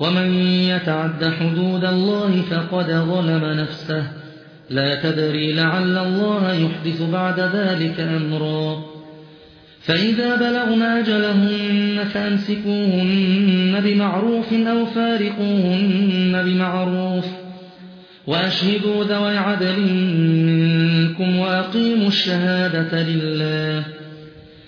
ومن يتعد حدود الله فقد ظلم نفسه. لا تدري لعل الله يحدث بعد ذلك أمرا. فإذا بلغن أجلهن فأمسكوهن بمعروف أو فارقوهن بمعروف وأشهدوا ذوي عدل منكم وأقيموا الشهادة لله.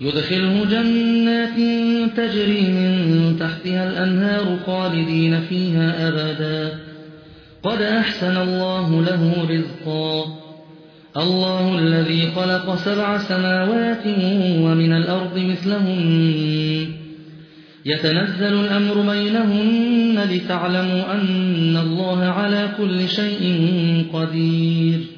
يدخله جنات تجري من تحتها الأنهار خالدين فيها أبدا. قد أحسن الله له رزقا. الله الذي خلق سبع سماوات ومن الأرض مثلهن. يتنزل الأمر بينهن لتعلموا أن الله على كل شيء قدير.